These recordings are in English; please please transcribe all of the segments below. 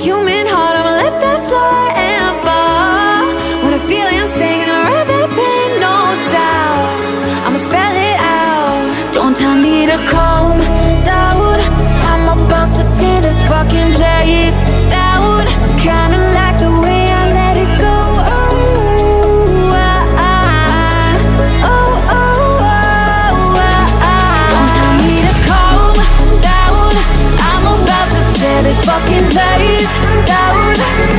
human heart and fucking lights down.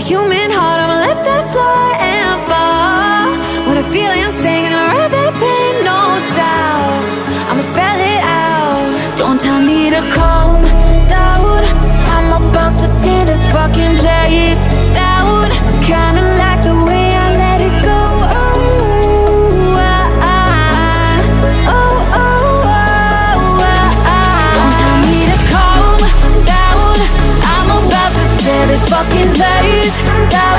Human heart, I'ma let that fly and fall. When I feel insane, gonna ride that pain, no doubt. I'ma spell it out. Don't tell me to calm down. I'm about to tear this fucking place I'm about to